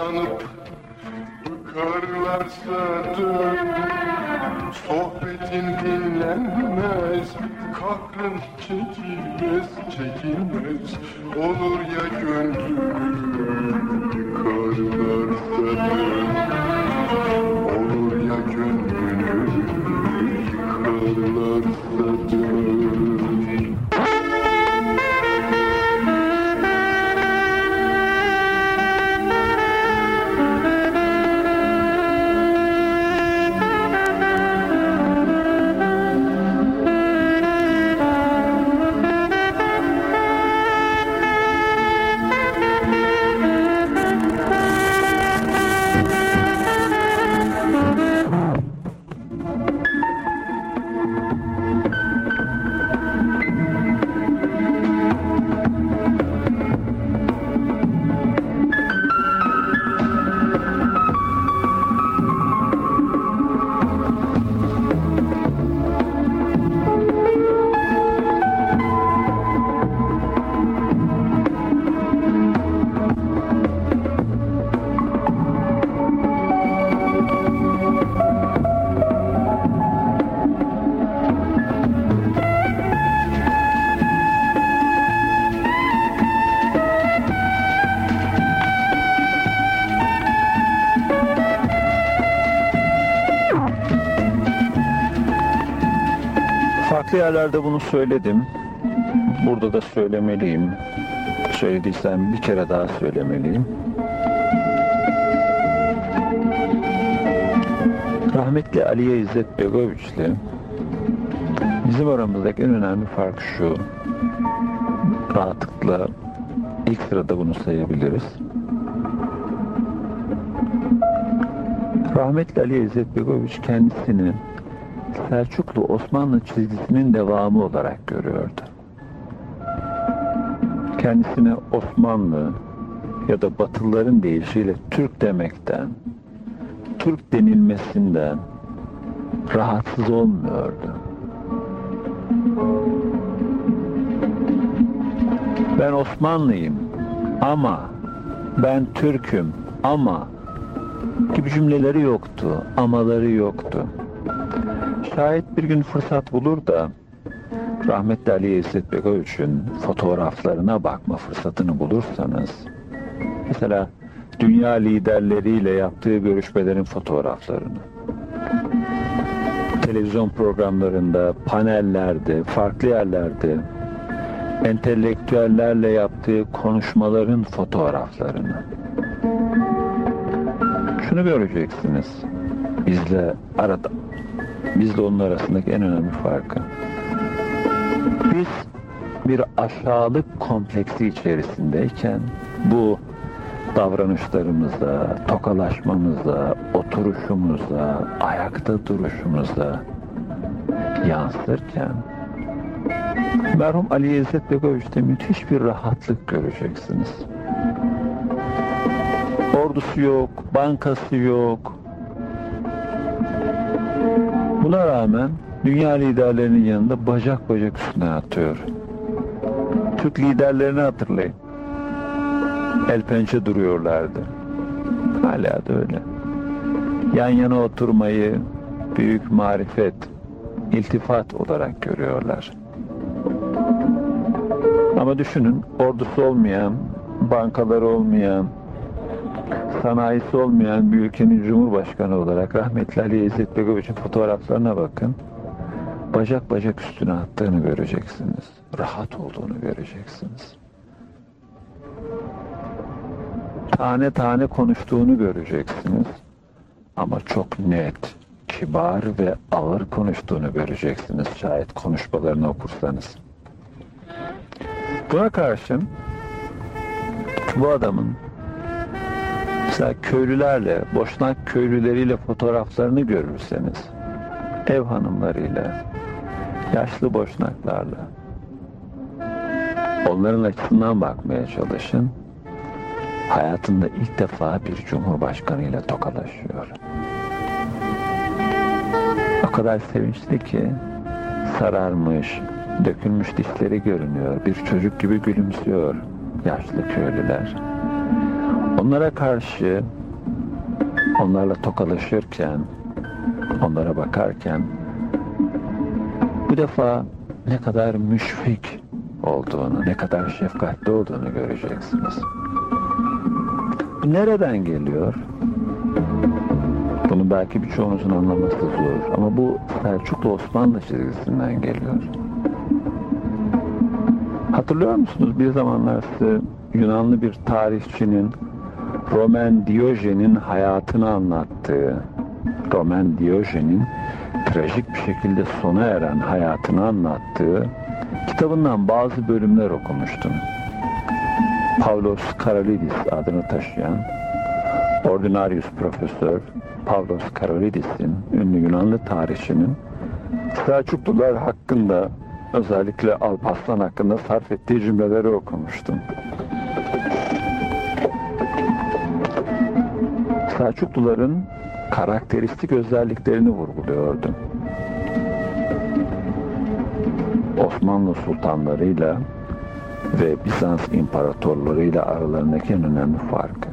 sanıp Bıkarlarsa dön Sohbetin dinlenmez Kahrın çekilmez çekilmez. Olur ya gönlüm Yıkarlarsa dön Farklı yerlerde bunu söyledim. Burada da söylemeliyim. Söylediysem bir kere daha söylemeliyim. Rahmetli Aliye İzzet Begoviç'le bizim aramızdaki en önemli fark şu. Rahatlıkla ilk sırada bunu sayabiliriz. Rahmetli Aliye İzzet Begoviç kendisini Selçuklu Osmanlı çizgisinin devamı olarak görüyordu. Kendisine Osmanlı ya da Batılıların deyişiyle Türk demekten, Türk denilmesinden rahatsız olmuyordu. Ben Osmanlıyım ama ben Türk'üm ama gibi cümleleri yoktu, amaları yoktu. Şayet bir gün fırsat bulur da rahmetli Ali İzzet Begoviç'in fotoğraflarına bakma fırsatını bulursanız mesela dünya liderleriyle yaptığı görüşmelerin fotoğraflarını televizyon programlarında, panellerde, farklı yerlerde entelektüellerle yaptığı konuşmaların fotoğraflarını. Şunu göreceksiniz bizle arada bizle onun arasındaki en önemli farkı biz bir aşağılık kompleksi içerisindeyken bu davranışlarımızda, tokalaşmamızda, oturuşumuzda, ayakta duruşumuzda yansırken merhum Ali İzzet Begoviç'te müthiş bir rahatlık göreceksiniz. Ordusu yok, bankası yok. Buna rağmen dünya liderlerinin yanında bacak bacak üstüne atıyor. Türk liderlerini hatırlayın. El pençe duruyorlardı. Hala da öyle. Yan yana oturmayı büyük marifet, iltifat olarak görüyorlar. Ama düşünün ordusu olmayan, bankaları olmayan, sanayisi olmayan bir ülkenin cumhurbaşkanı olarak rahmetli Ali İzzet Begoviç'in fotoğraflarına bakın. Bacak bacak üstüne attığını göreceksiniz. Rahat olduğunu göreceksiniz. Tane tane konuştuğunu göreceksiniz. Ama çok net, kibar ve ağır konuştuğunu göreceksiniz şayet konuşmalarını okursanız. Buna karşın bu adamın mesela köylülerle, boşnak köylüleriyle fotoğraflarını görürseniz, ev hanımlarıyla, yaşlı boşnaklarla, onların açısından bakmaya çalışın. Hayatında ilk defa bir cumhurbaşkanıyla tokalaşıyor. O kadar sevinçli ki sararmış, dökülmüş dişleri görünüyor. Bir çocuk gibi gülümsüyor yaşlı köylüler. Onlara karşı onlarla tokalaşırken, onlara bakarken bu defa ne kadar müşfik olduğunu, ne kadar şefkatli olduğunu göreceksiniz. Bu nereden geliyor? Bunu belki birçoğunuzun anlaması zor ama bu Selçuklu Osmanlı çizgisinden geliyor. Hatırlıyor musunuz bir zamanlar size Yunanlı bir tarihçinin Roman Diyojen'in hayatını anlattığı, Roman Diyojen'in trajik bir şekilde sona eren hayatını anlattığı kitabından bazı bölümler okumuştum. Pavlos Karolidis adını taşıyan Ordinarius Profesör Pavlos Karolidis'in ünlü Yunanlı tarihçinin Selçuklular hakkında özellikle Alparslan hakkında sarf ettiği cümleleri okumuştum. Selçukluların karakteristik özelliklerini vurguluyordu. Osmanlı sultanlarıyla ve Bizans imparatorlarıyla aralarındaki en önemli farkı.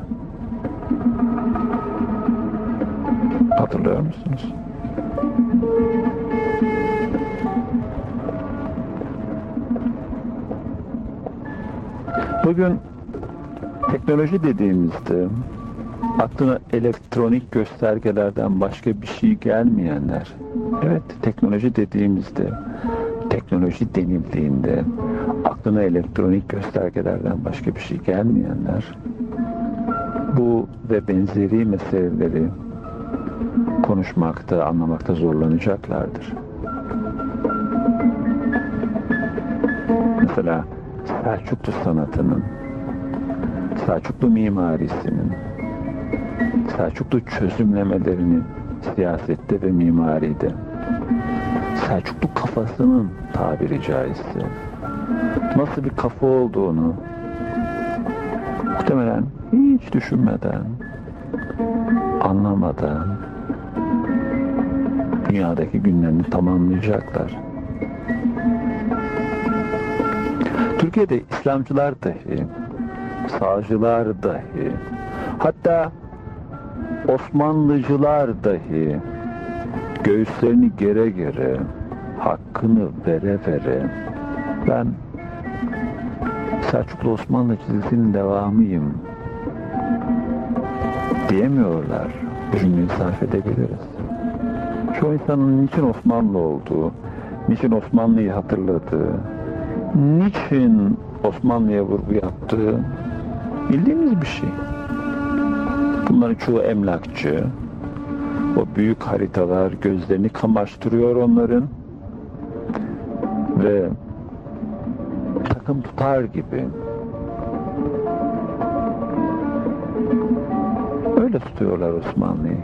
Hatırlıyor musunuz? Bugün teknoloji dediğimizde aklına elektronik göstergelerden başka bir şey gelmeyenler. Evet, teknoloji dediğimizde, teknoloji denildiğinde aklına elektronik göstergelerden başka bir şey gelmeyenler bu ve benzeri meseleleri konuşmakta, anlamakta zorlanacaklardır. Mesela Selçuklu sanatının, Selçuklu mimarisinin, Selçuklu çözümlemelerinin siyasette ve mimaride, Selçuklu kafasının tabiri caizse nasıl bir kafa olduğunu muhtemelen hiç düşünmeden, anlamadan dünyadaki günlerini tamamlayacaklar. Türkiye'de İslamcılar dahi, sağcılar dahi, hatta Osmanlıcılar dahi göğüslerini gere gere, hakkını vere vere, ben Selçuklu Osmanlı çizgisinin devamıyım diyemiyorlar. Cümleyi sarf edebiliriz. Çoğu insanın niçin Osmanlı olduğu, niçin Osmanlı'yı hatırladığı, niçin Osmanlı'ya vurgu yaptığı bildiğimiz bir şey. Bunların çoğu emlakçı. O büyük haritalar gözlerini kamaştırıyor onların. Ve takım tutar gibi öyle tutuyorlar Osmanlı'yı.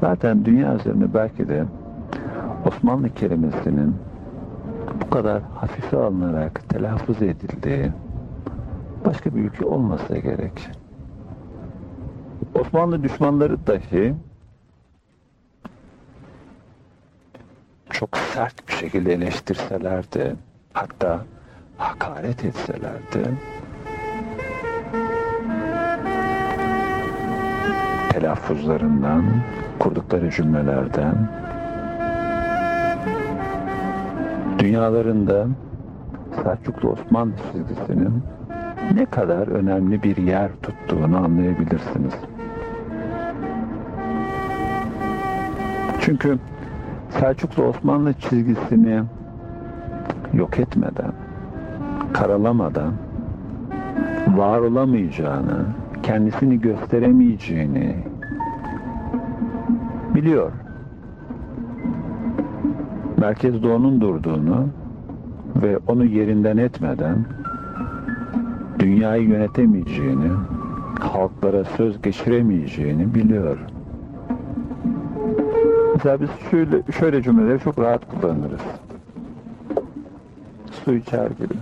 Zaten dünya üzerinde belki de Osmanlı kelimesinin bu kadar hafife alınarak telaffuz edildiği başka bir ülke olmasa gerek. Osmanlı düşmanları dahi çok sert bir şekilde eleştirseler de hatta hakaret etseler de telaffuzlarından, kurdukları cümlelerden dünyalarında Selçuklu Osmanlı çizgisinin ne kadar önemli bir yer tuttuğunu anlayabilirsiniz. Çünkü Selçuklu Osmanlı çizgisini yok etmeden, karalamadan var olamayacağını, kendisini gösteremeyeceğini biliyor. Merkez Doğu'nun durduğunu ve onu yerinden etmeden dünyayı yönetemeyeceğini, halklara söz geçiremeyeceğini biliyor. Mesela biz şöyle, şöyle cümleleri çok rahat kullanırız. Su içer gibi.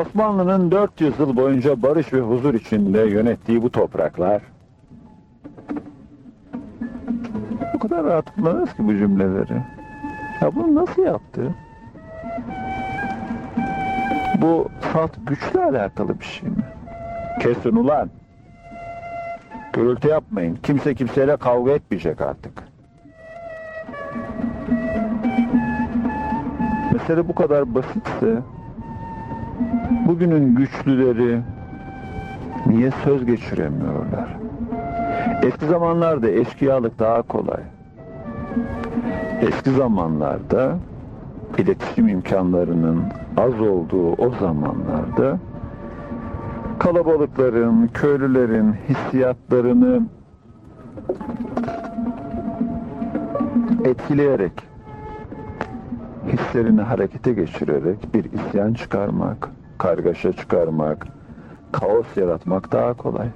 Osmanlı'nın 400 yıl boyunca barış ve huzur içinde yönettiği bu topraklar o kadar rahat kullanırız ki bu cümleleri. Ya bunu nasıl yaptı? Bu salt güçle alakalı bir şey mi? Kesin ulan. Gürültü yapmayın. Kimse kimseyle kavga etmeyecek artık. Mesele bu kadar basitse bugünün güçlüleri niye söz geçiremiyorlar? Eski zamanlarda eşkıyalık daha kolay. Eski zamanlarda iletişim imkanlarının az olduğu o zamanlarda kalabalıkların, köylülerin hissiyatlarını etkileyerek, hislerini harekete geçirerek bir isyan çıkarmak, kargaşa çıkarmak, kaos yaratmak daha kolay.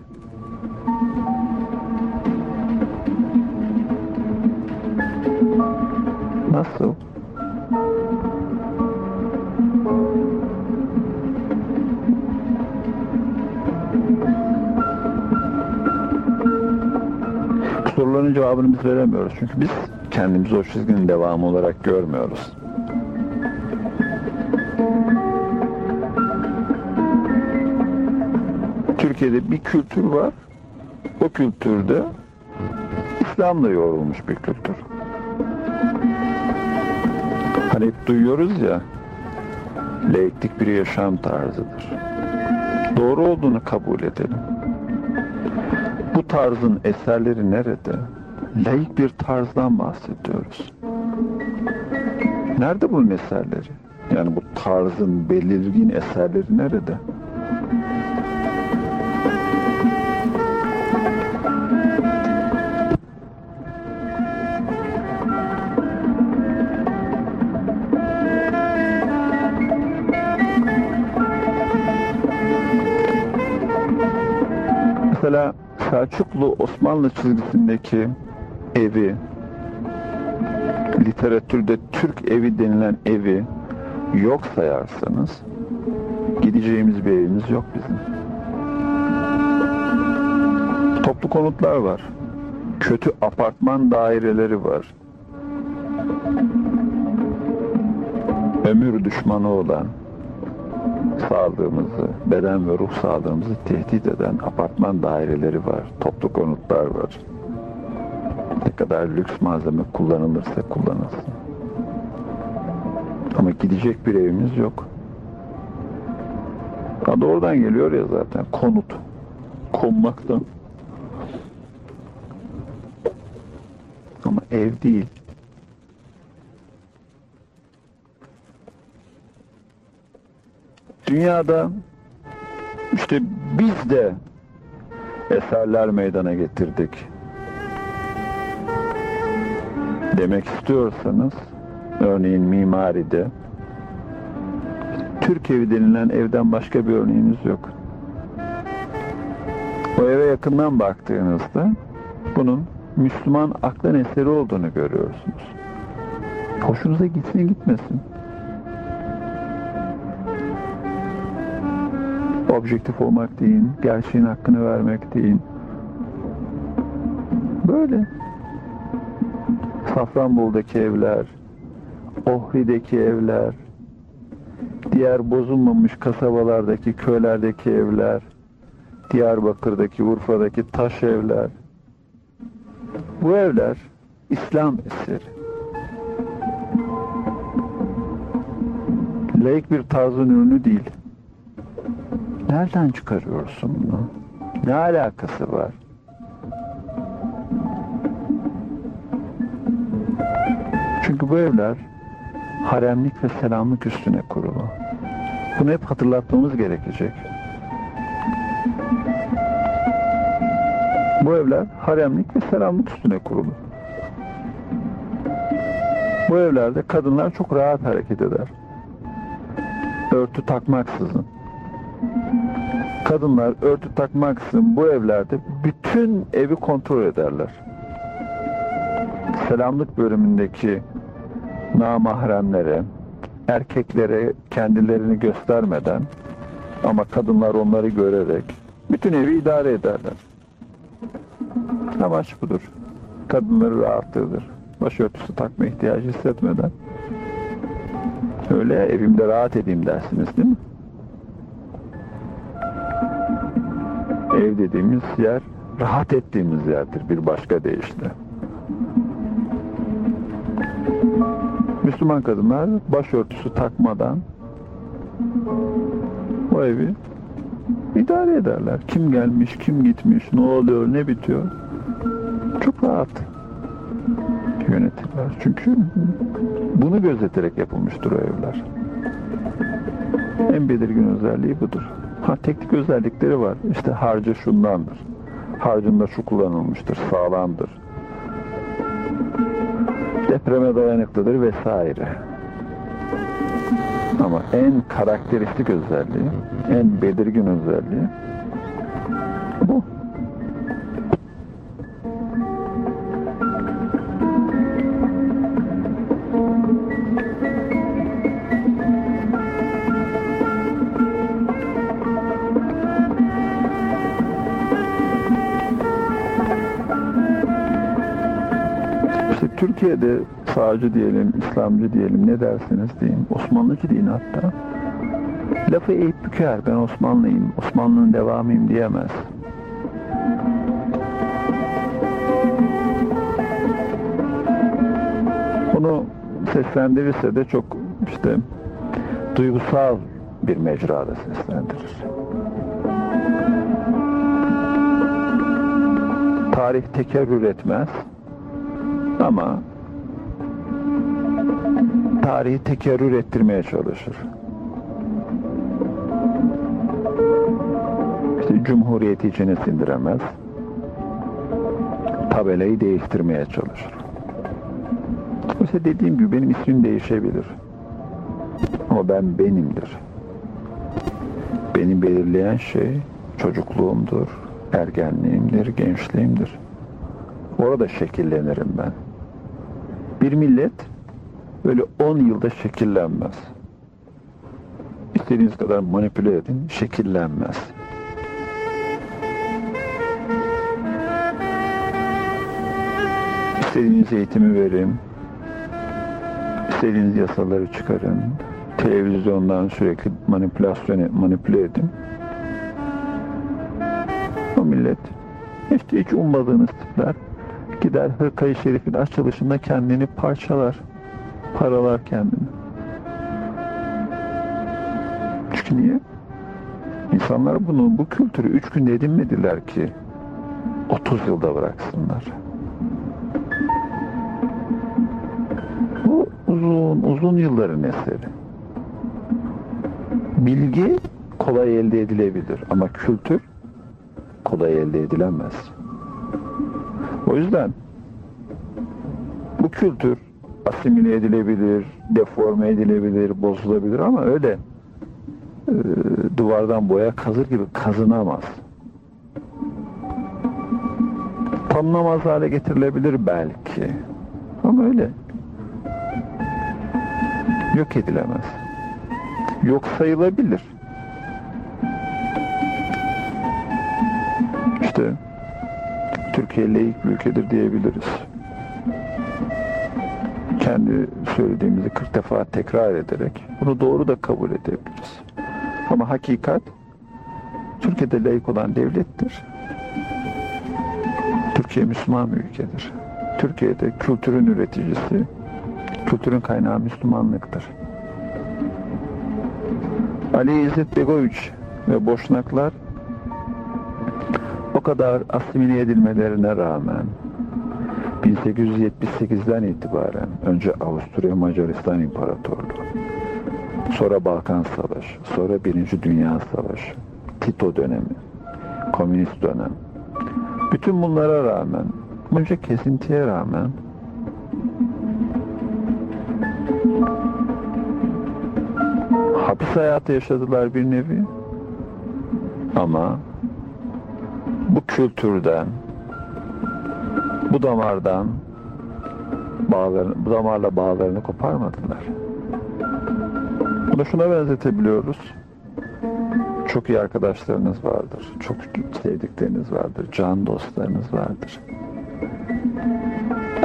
Nasıl? Soruların cevabını biz veremiyoruz. Çünkü biz kendimizi o çizginin devamı olarak görmüyoruz. Türkiye'de bir kültür var. O kültürde İslam'la yoğrulmuş bir kültür. Hani hep duyuyoruz ya, laiklik bir yaşam tarzıdır. Doğru olduğunu kabul edelim. Bu tarzın eserleri nerede? Laik bir tarzdan bahsediyoruz. Nerede bunun eserleri? Yani bu tarzın belirgin eserleri nerede? Selçuklu Osmanlı çizgisindeki evi, literatürde Türk evi denilen evi yok sayarsanız gideceğimiz bir evimiz yok bizim. Toplu konutlar var. Kötü apartman daireleri var. Ömür düşmanı olan, sağlığımızı, beden ve ruh sağlığımızı tehdit eden apartman daireleri var, toplu konutlar var. Ne kadar lüks malzeme kullanılırsa kullanılsın. Ama gidecek bir evimiz yok. Adı oradan geliyor ya zaten, konut. Konmaktan. Ama ev değil. Dünyada işte biz de eserler meydana getirdik. Demek istiyorsanız örneğin mimaride Türk evi denilen evden başka bir örneğiniz yok. O eve yakından baktığınızda bunun Müslüman aklın eseri olduğunu görüyorsunuz. Hoşunuza gitsin gitmesin. Objektif olmak deyin, gerçeğin hakkını vermek deyin. Böyle. Safranbolu'daki evler, Ohri'deki evler, diğer bozulmamış kasabalardaki, köylerdeki evler, Diyarbakır'daki, Urfa'daki taş evler. Bu evler İslam eseri. Laik bir tarzın ürünü değil. Nereden çıkarıyorsun bunu? Ne alakası var? Çünkü bu evler haremlik ve selamlık üstüne kurulu. Bunu hep hatırlatmamız gerekecek. Bu evler haremlik ve selamlık üstüne kurulu. Bu evlerde kadınlar çok rahat hareket eder. Örtü takmaksızın kadınlar örtü takmaksızın bu evlerde bütün evi kontrol ederler. Selamlık bölümündeki namahremlere, erkeklere kendilerini göstermeden ama kadınlar onları görerek bütün evi idare ederler. Amaç budur. Kadınları rahatlığıdır. Başörtüsü takma ihtiyacı hissetmeden. Öyle evimde rahat edeyim dersiniz değil mi? Ev dediğimiz yer rahat ettiğimiz yerdir bir başka deyişle. Müslüman kadınlar başörtüsü takmadan o evi idare ederler. Kim gelmiş, kim gitmiş, ne oluyor, ne bitiyor. Çok rahat yönetirler. Çünkü bunu gözeterek yapılmıştır o evler. En belirgin özelliği budur. Ha teknik özellikleri var. İşte harcı şundandır. Harcında şu kullanılmıştır, sağlamdır. Depreme dayanıklıdır vesaire. Ama en karakteristik özelliği, en belirgin özelliği bu. Türkiye'de sağcı diyelim, İslamcı diyelim, ne dersiniz deyin, Osmanlıcı deyin hatta. Lafı eğip büker, ben Osmanlıyım, Osmanlı'nın devamıyım diyemez. Bunu seslendirirse de çok işte duygusal bir mecrada seslendirir. Tarih tekerrür etmez ama tarihi tekerrür ettirmeye çalışır. İşte Cumhuriyeti içine sindiremez. Tabelayı değiştirmeye çalışır. Oysa dediğim gibi benim ismim değişebilir. Ama ben benimdir. Beni belirleyen şey çocukluğumdur, ergenliğimdir, gençliğimdir. Orada şekillenirim ben. Bir millet böyle 10 yılda şekillenmez. İstediğiniz kadar manipüle edin, şekillenmez. İstediğiniz eğitimi verin, istediğiniz yasaları çıkarın, televizyondan sürekli manipülasyon manipüle edin. O millet işte hiç ummadığınız tipler gider hırkayı şerifin açılışında kendini parçalar, paralar kendini. Çünkü niye? İnsanlar bunu, bu kültürü üç günde edinmediler ki 30 yılda bıraksınlar. Bu uzun, uzun yılların eseri. Bilgi kolay elde edilebilir ama kültür kolay elde edilemez. O yüzden bu kültür asimile edilebilir, deforme edilebilir, bozulabilir ama öyle e, duvardan boya kazır gibi kazınamaz. Tanınamaz hale getirilebilir belki. Ama öyle yok edilemez. Yok sayılabilir. İşte Türkiye laik bir ülkedir diyebiliriz. Kendi söylediğimizi 40 defa tekrar ederek bunu doğru da kabul edebiliriz. Ama hakikat Türkiye'de laik olan devlettir. Türkiye Müslüman bir ülkedir. Türkiye'de kültürün üreticisi, kültürün kaynağı Müslümanlıktır. Ali İzzet Begoviç ve Boşnaklar kadar asimile edilmelerine rağmen 1878'den itibaren önce Avusturya Macaristan İmparatorluğu, sonra Balkan Savaşı, sonra Birinci Dünya Savaşı, Tito dönemi, komünist dönem. Bütün bunlara rağmen, bunca kesintiye rağmen hapis hayatı yaşadılar bir nevi. Ama bu kültürden, bu damardan bağlarını, bu damarla bağlarını koparmadılar. Bunu şuna benzetebiliyoruz. Çok iyi arkadaşlarınız vardır. Çok sevdikleriniz vardır. Can dostlarınız vardır.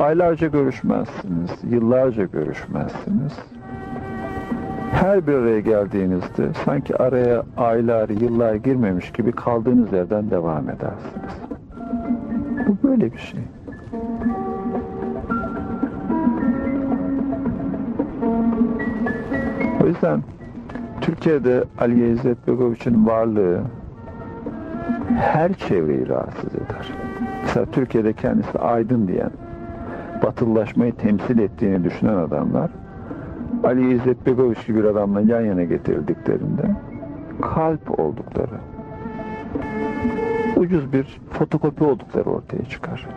Aylarca görüşmezsiniz. Yıllarca görüşmezsiniz. Her bir araya geldiğinizde sanki araya aylar, yıllar girmemiş gibi kaldığınız yerden devam edersiniz. Bu böyle bir şey. O yüzden Türkiye'de Ali İzzet Begoviç'in varlığı her çevreyi rahatsız eder. Mesela Türkiye'de kendisi aydın diyen, batılılaşmayı temsil ettiğini düşünen adamlar Ali İzzet Begoviç gibi bir adamla yan yana getirildiklerinde kalp oldukları, ucuz bir fotokopi oldukları ortaya çıkar.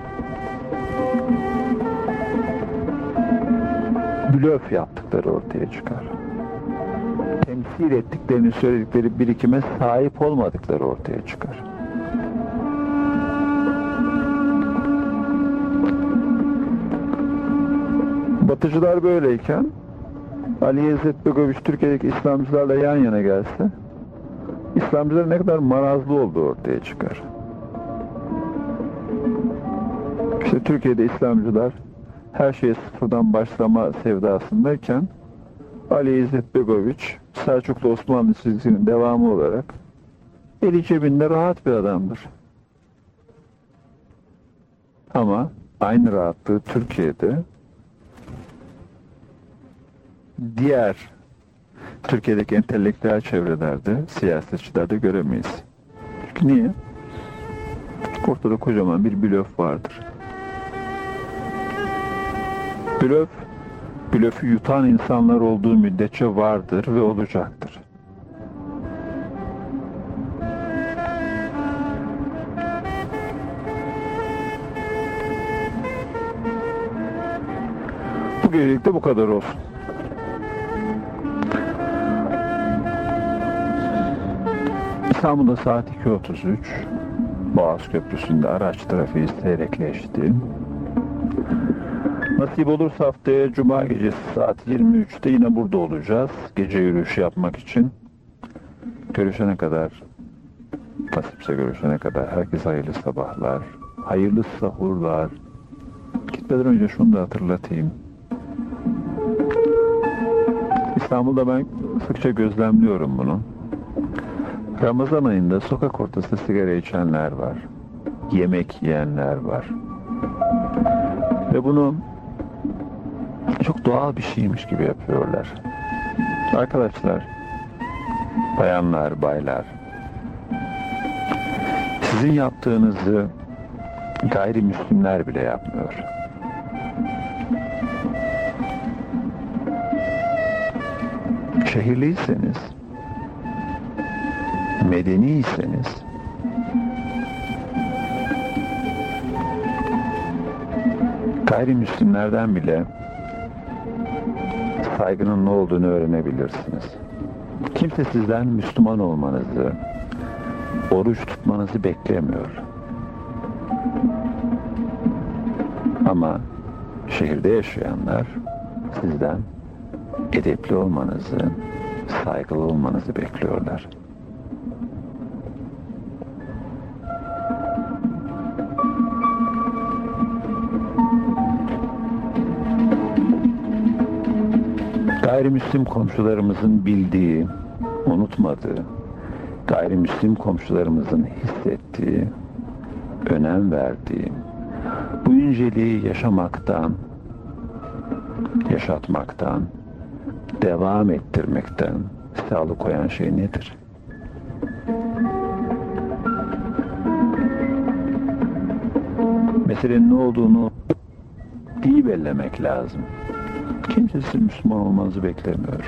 Blöf yaptıkları ortaya çıkar. Temsil ettiklerini söyledikleri birikime sahip olmadıkları ortaya çıkar. Batıcılar böyleyken Ali İzzet Begoviç Türkiye'deki İslamcılarla yan yana gelse İslamcılar ne kadar marazlı olduğu ortaya çıkar. İşte Türkiye'de İslamcılar her şeye sıfırdan başlama sevdasındayken Ali İzzet Begoviç Selçuklu Osmanlı çizgisinin devamı olarak eli cebinde rahat bir adamdır. Ama aynı rahatlığı Türkiye'de diğer Türkiye'deki entelektüel çevrelerde, siyasetçilerde göremeyiz. Çünkü niye? Ortada kocaman bir blöf vardır. Blöf, blöfü yutan insanlar olduğu müddetçe vardır ve olacaktır. Bu gecelik bu kadar olsun. İstanbul'da saat 2.33 Boğaz Köprüsü'nde araç trafiği seyrekleşti. Nasip olursa haftaya Cuma gecesi saat 23'te yine burada olacağız. Gece yürüyüşü yapmak için. Görüşene kadar, nasipse görüşene kadar herkese hayırlı sabahlar, hayırlı sahurlar. Gitmeden önce şunu da hatırlatayım. İstanbul'da ben sıkça gözlemliyorum bunu. Ramazan ayında sokak ortasında sigara içenler var. Yemek yiyenler var. Ve bunu çok doğal bir şeymiş gibi yapıyorlar. Arkadaşlar, bayanlar, baylar, sizin yaptığınızı gayrimüslimler bile yapmıyor. Şehirliyseniz, medeniyseniz, gayrimüslimlerden bile saygının ne olduğunu öğrenebilirsiniz. Kimse sizden Müslüman olmanızı, oruç tutmanızı beklemiyor. Ama şehirde yaşayanlar sizden edepli olmanızı, saygılı olmanızı bekliyorlar. Gayrimüslim komşularımızın bildiği, unutmadığı, gayrimüslim komşularımızın hissettiği, önem verdiği, bu inceliği yaşamaktan, yaşatmaktan, devam ettirmekten size alıkoyan şey nedir? Meselenin ne olduğunu iyi bellemek lazım. Kimse sizin Müslüman olmanızı beklemiyor.